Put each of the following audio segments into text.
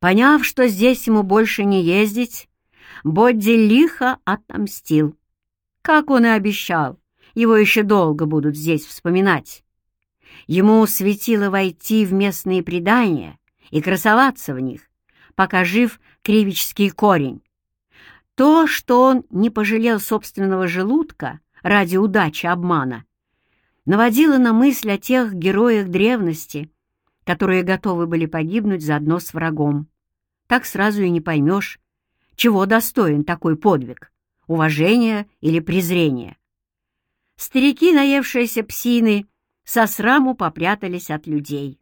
Поняв, что здесь ему больше не ездить, Бодди лихо отомстил. Как он и обещал, его еще долго будут здесь вспоминать. Ему светило войти в местные предания и красоваться в них, пока жив кривический корень. То, что он не пожалел собственного желудка ради удачи обмана, наводило на мысль о тех героях древности, которые готовы были погибнуть заодно с врагом. Так сразу и не поймешь, чего достоин такой подвиг — уважения или презрения. Старики, наевшиеся псины, со сраму попрятались от людей.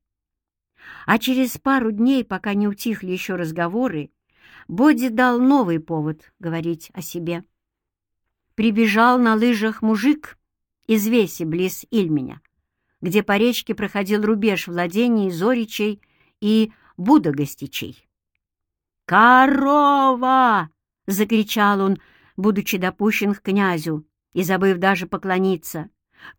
А через пару дней, пока не утихли еще разговоры, Бодди дал новый повод говорить о себе. Прибежал на лыжах мужик из Веси близ Ильменя, где по речке проходил рубеж владений Зоричей и Будогостичей. «Корова!» — закричал он, будучи допущен к князю и забыв даже поклониться.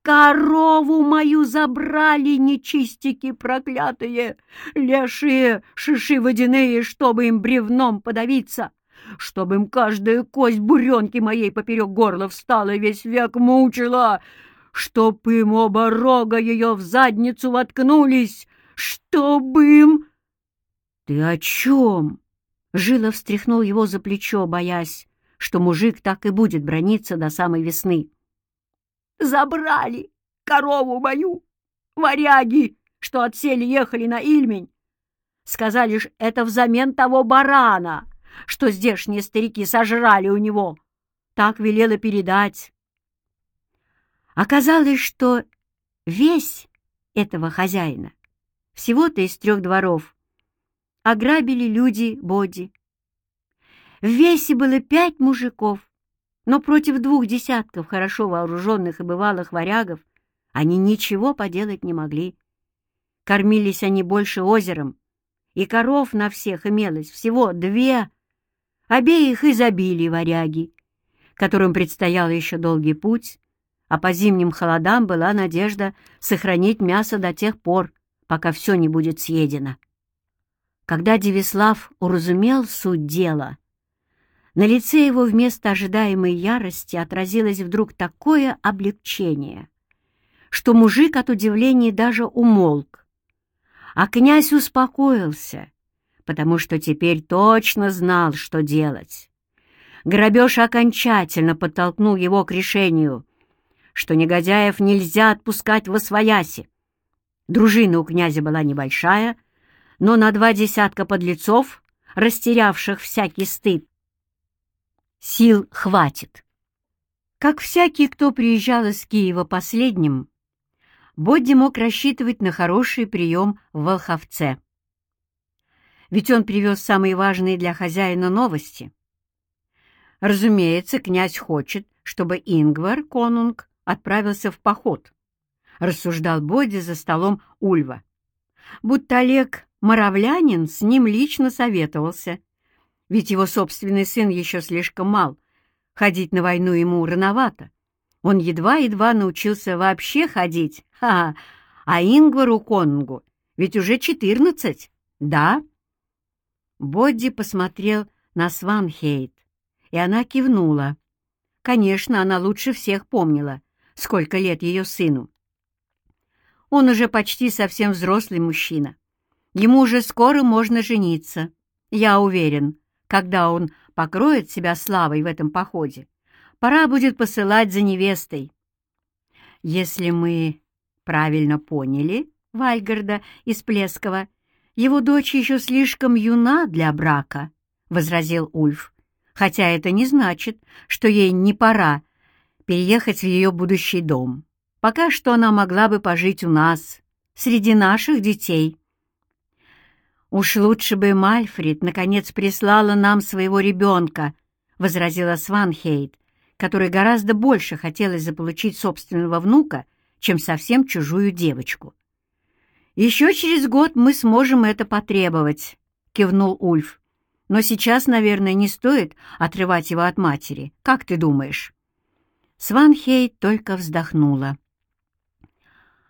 «Корову мою забрали, нечистики проклятые, лешие, шиши водяные, чтобы им бревном подавиться, чтобы им каждая кость буренки моей поперек горла встала и весь век мучила, чтоб им оба рога ее в задницу воткнулись, чтоб им...» «Ты о чем?» Жила встряхнул его за плечо, боясь, что мужик так и будет брониться до самой весны. «Забрали корову мою! Варяги, что отсели ехали на Ильмень! Сказали ж, это взамен того барана, что здешние старики сожрали у него. Так велела передать. Оказалось, что весь этого хозяина, всего-то из трех дворов, ограбили люди Боди. В весе было пять мужиков, но против двух десятков хорошо вооруженных и бывалых варягов они ничего поделать не могли. Кормились они больше озером, и коров на всех имелось всего две. Обеих и забили варяги, которым предстоял еще долгий путь, а по зимним холодам была надежда сохранить мясо до тех пор, пока все не будет съедено. Когда Девислав уразумел суть дела, на лице его вместо ожидаемой ярости отразилось вдруг такое облегчение, что мужик от удивления даже умолк. А князь успокоился, потому что теперь точно знал, что делать. Грабеж окончательно подтолкнул его к решению, что негодяев нельзя отпускать во свояси. Дружина у князя была небольшая, но на два десятка подлецов, растерявших всякий стыд, сил хватит. Как всякий, кто приезжал из Киева последним, Бодди мог рассчитывать на хороший прием в Волховце. Ведь он привез самые важные для хозяина новости. Разумеется, князь хочет, чтобы Ингвар, конунг, отправился в поход, рассуждал Бодди за столом Ульва. Будто Олег Моровлянин с ним лично советовался, ведь его собственный сын еще слишком мал, ходить на войну ему рановато. Он едва-едва научился вообще ходить, ха, -ха. а Ингвару Конунгу ведь уже четырнадцать, да? Бодди посмотрел на Сванхейт, и она кивнула. Конечно, она лучше всех помнила, сколько лет ее сыну. Он уже почти совсем взрослый мужчина. Ему уже скоро можно жениться. Я уверен, когда он покроет себя славой в этом походе, пора будет посылать за невестой. Если мы правильно поняли Вальгарда из Плескова, его дочь еще слишком юна для брака, — возразил Ульф, хотя это не значит, что ей не пора переехать в ее будущий дом. Пока что она могла бы пожить у нас, среди наших детей. «Уж лучше бы Мальфрид наконец прислала нам своего ребенка», — возразила Сванхейд, которой гораздо больше хотелось заполучить собственного внука, чем совсем чужую девочку. «Еще через год мы сможем это потребовать», — кивнул Ульф. «Но сейчас, наверное, не стоит отрывать его от матери. Как ты думаешь?» Сванхейд только вздохнула.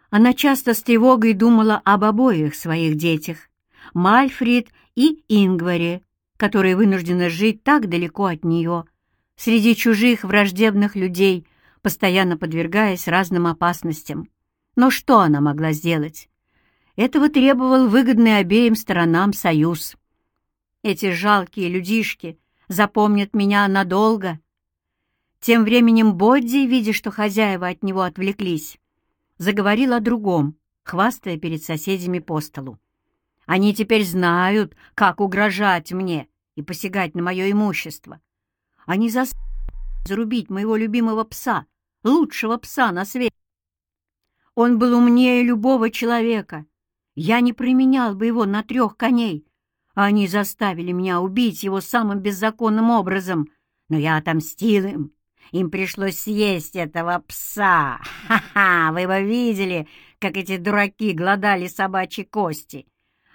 Она часто с тревогой думала об обоих своих детях, Мальфрид и Ингваре, которые вынуждены жить так далеко от нее, среди чужих враждебных людей, постоянно подвергаясь разным опасностям. Но что она могла сделать? Этого требовал выгодный обеим сторонам союз. Эти жалкие людишки запомнят меня надолго. Тем временем Бодди, видя, что хозяева от него отвлеклись, заговорил о другом, хвастая перед соседями по столу. Они теперь знают, как угрожать мне и посягать на мое имущество. Они заставят зарубить моего любимого пса, лучшего пса на свете. Он был умнее любого человека. Я не применял бы его на трех коней. Они заставили меня убить его самым беззаконным образом, но я отомстил им. Им пришлось съесть этого пса. Ха-ха! Вы бы видели, как эти дураки глодали собачьи кости.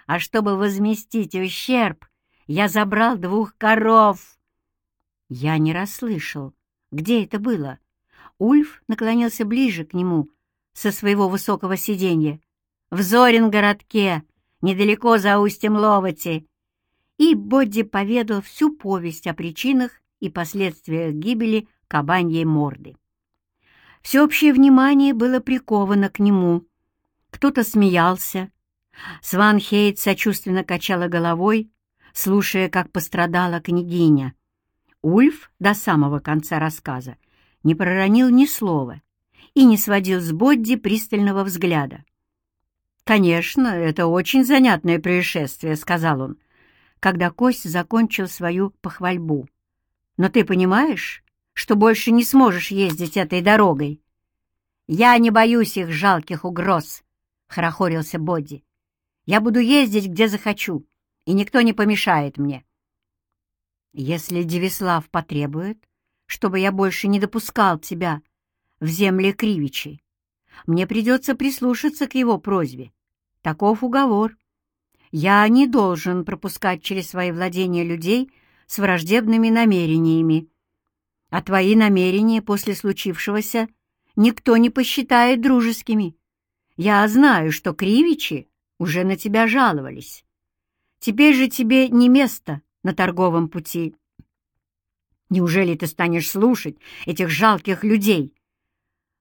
А чтобы возместить ущерб, я забрал двух коров. Я не расслышал. Где это было? Ульф наклонился ближе к нему со своего высокого сиденья. В Зорин-городке, недалеко за устьем Ловати. И Бодди поведал всю повесть о причинах и последствиях гибели кабаньей морды. Всеобщее внимание было приковано к нему. Кто-то смеялся. Сванхейт сочувственно качала головой, слушая, как пострадала княгиня. Ульф до самого конца рассказа не проронил ни слова и не сводил с Бодди пристального взгляда. «Конечно, это очень занятное происшествие», — сказал он, когда Кость закончил свою похвальбу. «Но ты понимаешь, что больше не сможешь ездить этой дорогой?» «Я не боюсь их жалких угроз», — хорохорился Бодди. «Я буду ездить, где захочу, и никто не помешает мне. Если Девислав потребует, чтобы я больше не допускал тебя в земли Кривичи, мне придется прислушаться к его просьбе. Таков уговор. Я не должен пропускать через свои владения людей с враждебными намерениями. А твои намерения после случившегося никто не посчитает дружескими. Я знаю, что Кривичи уже на тебя жаловались. Теперь же тебе не место на торговом пути. Неужели ты станешь слушать этих жалких людей?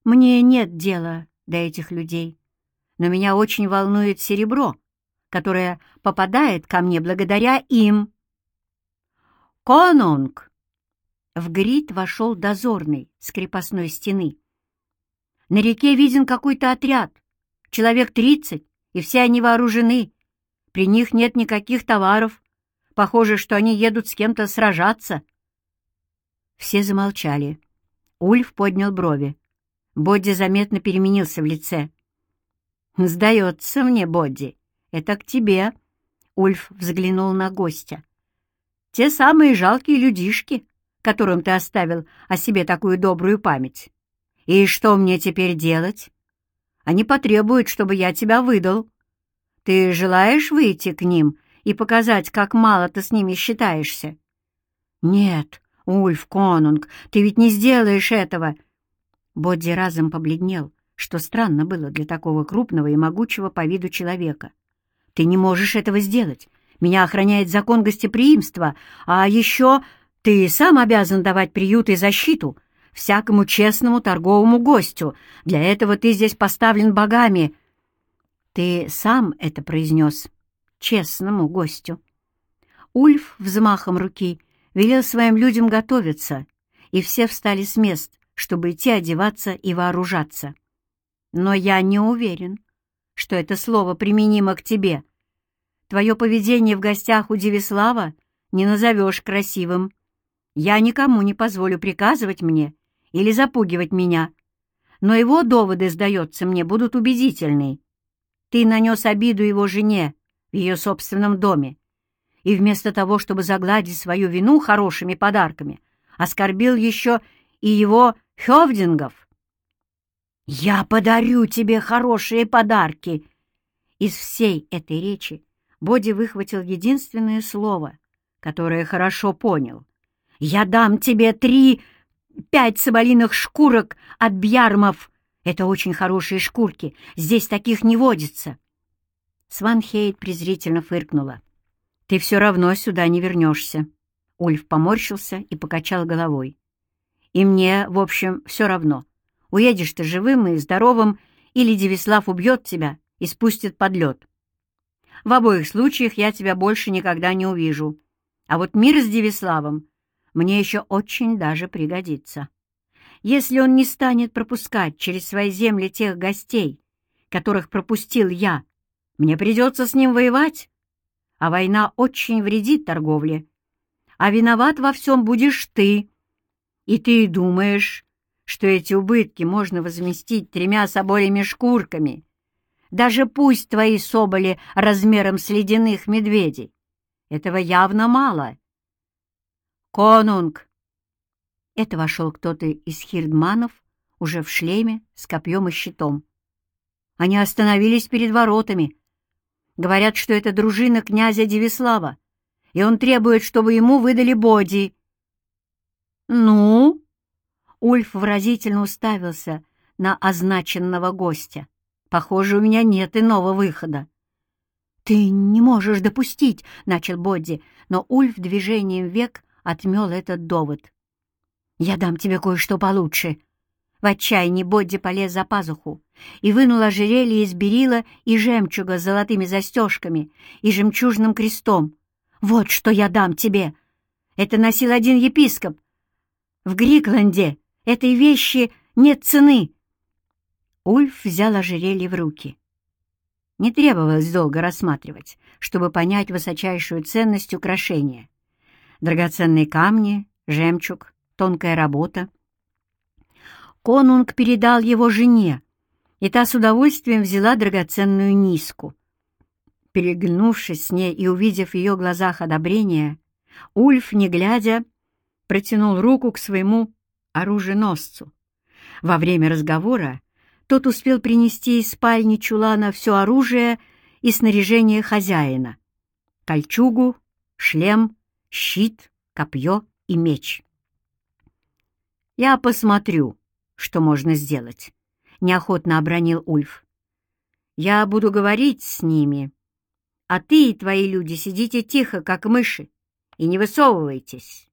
Мне нет дела до этих людей, но меня очень волнует серебро, которое попадает ко мне благодаря им. Конунг! В грит вошел дозорный с крепостной стены. На реке виден какой-то отряд, человек тридцать, и все они вооружены. При них нет никаких товаров, Похоже, что они едут с кем-то сражаться. Все замолчали. Ульф поднял брови. Бодди заметно переменился в лице. «Сдается мне, Бодди, это к тебе», — Ульф взглянул на гостя. «Те самые жалкие людишки, которым ты оставил о себе такую добрую память. И что мне теперь делать? Они потребуют, чтобы я тебя выдал. Ты желаешь выйти к ним и показать, как мало ты с ними считаешься. «Нет, Ульф Конунг, ты ведь не сделаешь этого!» Бодди разом побледнел, что странно было для такого крупного и могучего по виду человека. «Ты не можешь этого сделать. Меня охраняет закон гостеприимства, а еще ты сам обязан давать приют и защиту всякому честному торговому гостю. Для этого ты здесь поставлен богами». «Ты сам это произнес», честному гостю. Ульф взмахом руки велел своим людям готовиться, и все встали с мест, чтобы идти одеваться и вооружаться. Но я не уверен, что это слово применимо к тебе. Твое поведение в гостях у Девислава не назовешь красивым. Я никому не позволю приказывать мне или запугивать меня, но его доводы, сдается мне, будут убедительны. Ты нанес обиду его жене, в ее собственном доме, и вместо того, чтобы загладить свою вину хорошими подарками, оскорбил еще и его Хевдингов. «Я подарю тебе хорошие подарки!» Из всей этой речи Боди выхватил единственное слово, которое хорошо понял. «Я дам тебе три, пять соболиных шкурок от бьярмов. Это очень хорошие шкурки, здесь таких не водится». Сванхейт презрительно фыркнула. «Ты все равно сюда не вернешься». Ульф поморщился и покачал головой. «И мне, в общем, все равно. Уедешь ты живым и здоровым, или Девислав убьет тебя и спустит под лед. В обоих случаях я тебя больше никогда не увижу. А вот мир с Девиславом мне еще очень даже пригодится. Если он не станет пропускать через свои земли тех гостей, которых пропустил я, мне придется с ним воевать, а война очень вредит торговле. А виноват во всем будешь ты. И ты думаешь, что эти убытки можно возместить тремя соболями шкурками. Даже пусть твои соболи размером с ледяных медведей. Этого явно мало. «Конунг!» Это вошел кто-то из хирдманов, уже в шлеме, с копьем и щитом. Они остановились перед воротами. Говорят, что это дружина князя Девислава, и он требует, чтобы ему выдали боди. «Ну?» Ульф выразительно уставился на означенного гостя. «Похоже, у меня нет иного выхода». «Ты не можешь допустить», — начал Бодди, но Ульф движением век отмел этот довод. «Я дам тебе кое-что получше». В отчаянии Бодди полез за пазуху и вынул ожерелье из берила и жемчуга с золотыми застежками и жемчужным крестом. «Вот что я дам тебе! Это носил один епископ. В Грикленде Этой вещи нет цены!» Ульф взял ожерелье в руки. Не требовалось долго рассматривать, чтобы понять высочайшую ценность украшения. Драгоценные камни, жемчуг, тонкая работа. Конунг передал его жене, и та с удовольствием взяла драгоценную низку. Переглянувшись с ней и увидев в ее глазах одобрение, Ульф, не глядя, протянул руку к своему оруженосцу. Во время разговора тот успел принести из спальни чулана все оружие и снаряжение хозяина — кольчугу, шлем, щит, копье и меч. «Я посмотрю, что можно сделать», — неохотно обронил Ульф. «Я буду говорить с ними, а ты и твои люди сидите тихо, как мыши, и не высовывайтесь».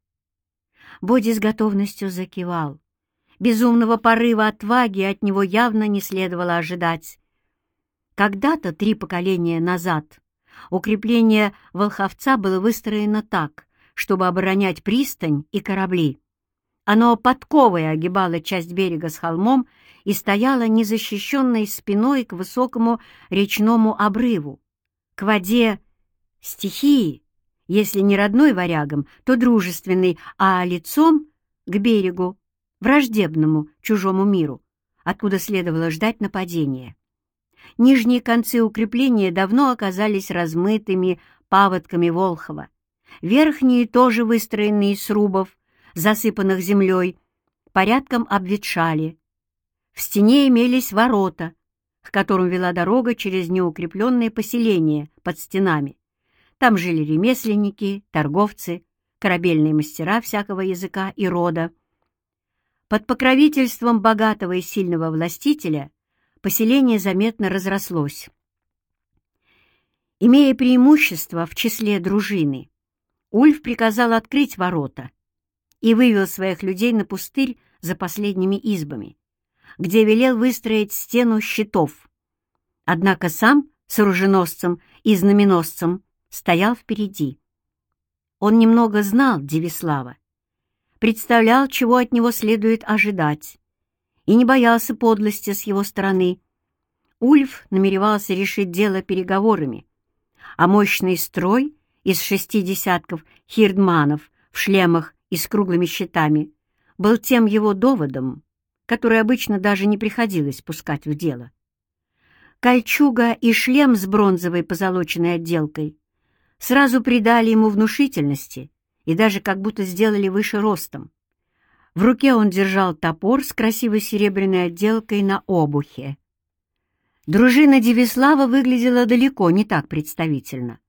Боди с готовностью закивал. Безумного порыва отваги от него явно не следовало ожидать. Когда-то, три поколения назад, укрепление Волховца было выстроено так, чтобы оборонять пристань и корабли. Оно подковой огибало часть берега с холмом и стояло незащищенной спиной к высокому речному обрыву, к воде стихии, если не родной варягам, то дружественный, а лицом — к берегу, враждебному чужому миру, откуда следовало ждать нападения. Нижние концы укрепления давно оказались размытыми паводками Волхова. Верхние, тоже выстроенные из срубов, засыпанных землей, порядком обветшали. В стене имелись ворота, к которым вела дорога через неукрепленные поселения под стенами. Там жили ремесленники, торговцы, корабельные мастера всякого языка и рода. Под покровительством богатого и сильного властителя поселение заметно разрослось. Имея преимущество в числе дружины, Ульф приказал открыть ворота и вывел своих людей на пустырь за последними избами, где велел выстроить стену щитов. Однако сам с оруженосцем и знаменосцем стоял впереди. Он немного знал Девислава, представлял, чего от него следует ожидать, и не боялся подлости с его стороны. Ульф намеревался решить дело переговорами, а мощный строй из шести десятков хирдманов в шлемах и с круглыми щитами был тем его доводом, который обычно даже не приходилось пускать в дело. Кольчуга и шлем с бронзовой позолоченной отделкой сразу придали ему внушительности и даже как будто сделали выше ростом. В руке он держал топор с красивой серебряной отделкой на обухе. Дружина Девислава выглядела далеко не так представительно.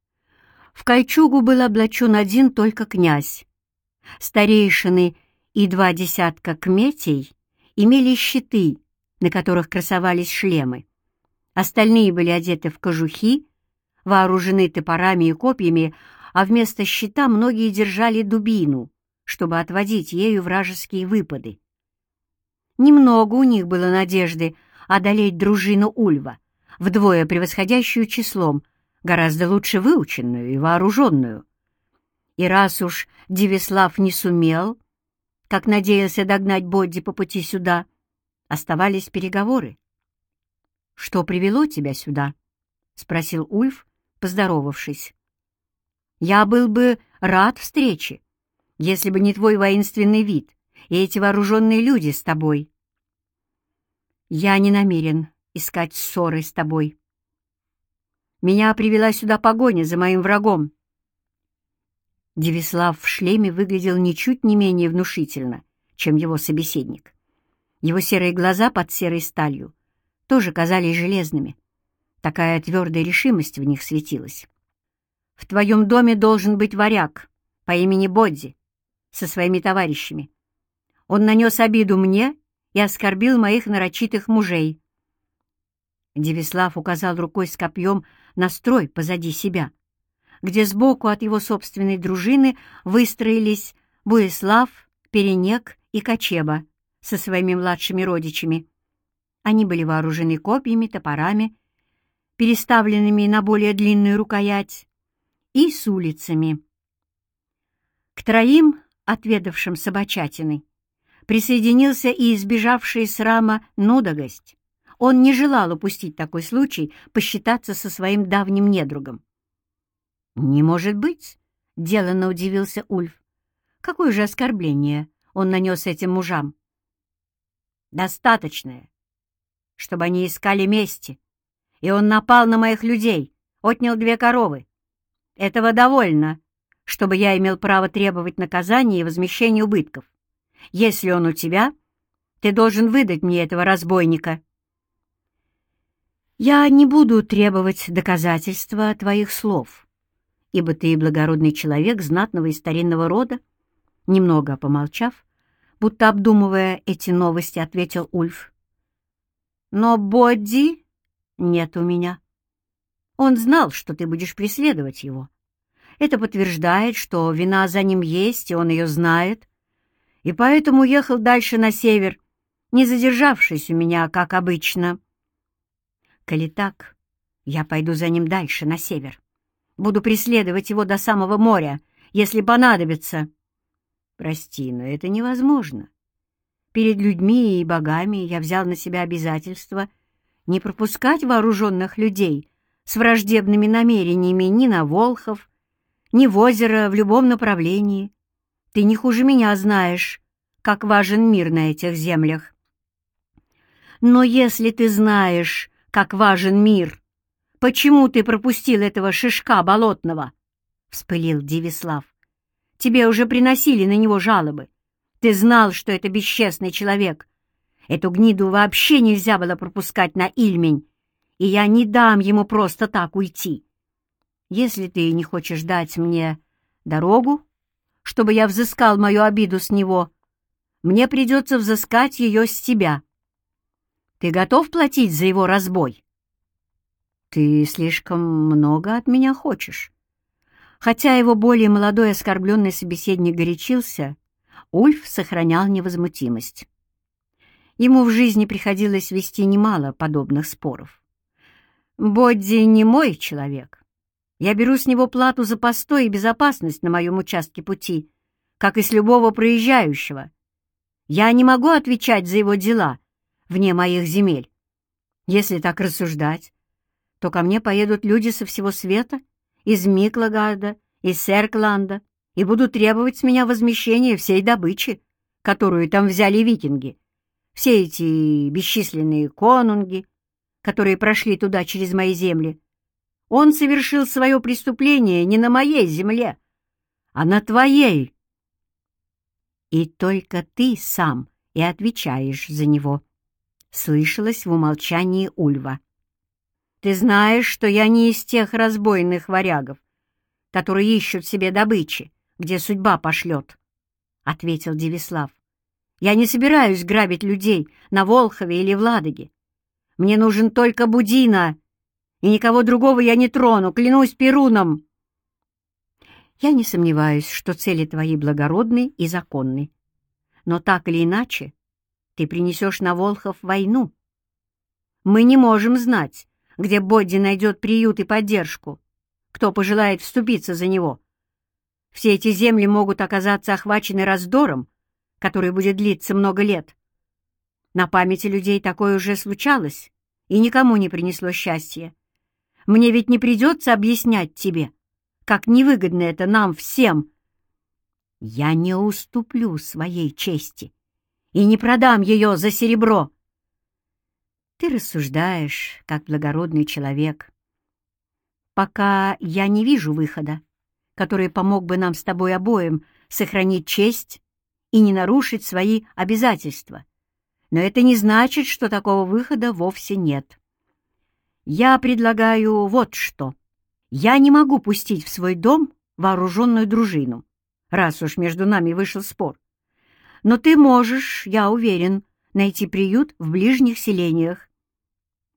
В кольчугу был облачен один только князь. Старейшины и два десятка кметей имели щиты, на которых красовались шлемы. Остальные были одеты в кожухи вооружены топорами и копьями, а вместо щита многие держали дубину, чтобы отводить ею вражеские выпады. Немного у них было надежды одолеть дружину Ульва, вдвое превосходящую числом, гораздо лучше выученную и вооруженную. И раз уж Девислав не сумел, как надеялся догнать Бодди по пути сюда, оставались переговоры. «Что привело тебя сюда?» — спросил Ульф, поздоровавшись. «Я был бы рад встрече, если бы не твой воинственный вид и эти вооруженные люди с тобой». «Я не намерен искать ссоры с тобой. Меня привела сюда погоня за моим врагом». Девислав в шлеме выглядел ничуть не менее внушительно, чем его собеседник. Его серые глаза под серой сталью тоже казались железными. Такая твердая решимость в них светилась. «В твоем доме должен быть варяг по имени Бодди со своими товарищами. Он нанес обиду мне и оскорбил моих нарочитых мужей». Девислав указал рукой с копьем на строй позади себя, где сбоку от его собственной дружины выстроились Буеслав, Перенек и Кочеба со своими младшими родичами. Они были вооружены копьями, топорами, переставленными на более длинную рукоять, и с улицами. К троим, отведавшим собачатины, присоединился и избежавший срама Нудогость. Он не желал упустить такой случай посчитаться со своим давним недругом. «Не может быть!» — деланно удивился Ульф. «Какое же оскорбление он нанес этим мужам?» «Достаточное, чтобы они искали мести, и он напал на моих людей, отнял две коровы. Этого довольно, чтобы я имел право требовать наказания и возмещения убытков. Если он у тебя, ты должен выдать мне этого разбойника». «Я не буду требовать доказательства твоих слов, ибо ты благородный человек знатного и старинного рода», немного помолчав, будто обдумывая эти новости, ответил Ульф. Но Бодди нет у меня. Он знал, что ты будешь преследовать его. Это подтверждает, что вина за ним есть, и он ее знает, и поэтому уехал дальше на север, не задержавшись у меня, как обычно. Коли так, я пойду за ним дальше, на север. Буду преследовать его до самого моря, если понадобится. Прости, но это невозможно. Перед людьми и богами я взял на себя обязательство не пропускать вооруженных людей с враждебными намерениями ни на Волхов, ни в озеро в любом направлении. Ты не хуже меня знаешь, как важен мир на этих землях. Но если ты знаешь, как важен мир, почему ты пропустил этого шишка болотного? — вспылил Дивислав. — Тебе уже приносили на него жалобы. Ты знал, что это бесчестный человек. Эту гниду вообще нельзя было пропускать на Ильмень, и я не дам ему просто так уйти. Если ты не хочешь дать мне дорогу, чтобы я взыскал мою обиду с него, мне придется взыскать ее с тебя. Ты готов платить за его разбой? Ты слишком много от меня хочешь. Хотя его более молодой оскорбленный собеседник горячился, Ульф сохранял невозмутимость. Ему в жизни приходилось вести немало подобных споров. «Бодди не мой человек. Я беру с него плату за постой и безопасность на моем участке пути, как и с любого проезжающего. Я не могу отвечать за его дела вне моих земель. Если так рассуждать, то ко мне поедут люди со всего света, из Миклагарда, из Серкланда, и будут требовать с меня возмещения всей добычи, которую там взяли викинги. Все эти бесчисленные конунги, которые прошли туда через мои земли. Он совершил свое преступление не на моей земле, а на твоей. И только ты сам и отвечаешь за него, — слышалось в умолчании Ульва. Ты знаешь, что я не из тех разбойных варягов, которые ищут себе добычи, где судьба пошлет, — ответил Девислав. Я не собираюсь грабить людей на Волхове или в Ладоге. Мне нужен только Будина, и никого другого я не трону, клянусь Перуном. Я не сомневаюсь, что цели твои благородны и законны. Но так или иначе, ты принесешь на Волхов войну. Мы не можем знать, где Бодди найдет приют и поддержку, кто пожелает вступиться за него. Все эти земли могут оказаться охвачены раздором, который будет длиться много лет. На памяти людей такое уже случалось и никому не принесло счастья. Мне ведь не придется объяснять тебе, как невыгодно это нам всем. Я не уступлю своей чести и не продам ее за серебро. Ты рассуждаешь, как благородный человек. Пока я не вижу выхода, который помог бы нам с тобой обоим сохранить честь и не нарушить свои обязательства. Но это не значит, что такого выхода вовсе нет. Я предлагаю вот что. Я не могу пустить в свой дом вооруженную дружину, раз уж между нами вышел спор. Но ты можешь, я уверен, найти приют в ближних селениях.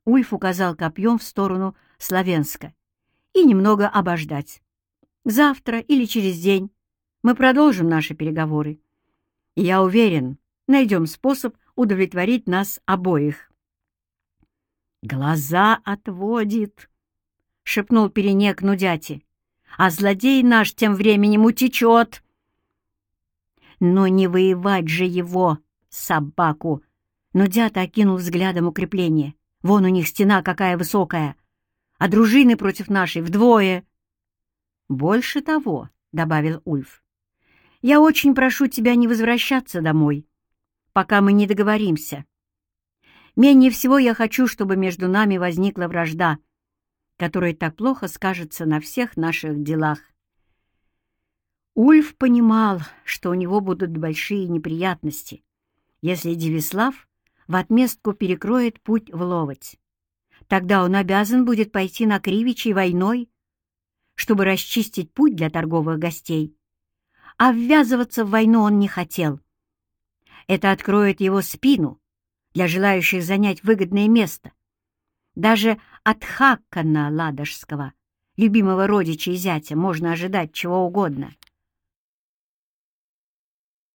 Ульф указал копьем в сторону Славенска и немного обождать. Завтра или через день мы продолжим наши переговоры. я уверен, найдем способ удовлетворить нас обоих. «Глаза отводит», — шепнул перенек Нудяти, «а злодей наш тем временем утечет». «Но не воевать же его, собаку!» Нудята окинул взглядом укрепление. «Вон у них стена какая высокая, а дружины против нашей вдвое». «Больше того», — добавил Ульф, — «я очень прошу тебя не возвращаться домой, пока мы не договоримся. Менее всего я хочу, чтобы между нами возникла вражда, которая так плохо скажется на всех наших делах. Ульф понимал, что у него будут большие неприятности, если Девислав в отместку перекроет путь в Ловоть. Тогда он обязан будет пойти на Кривичи войной, чтобы расчистить путь для торговых гостей. А ввязываться в войну он не хотел. Это откроет его спину для желающих занять выгодное место. Даже от Хаккана Ладожского, любимого родича и зятя, можно ожидать чего угодно.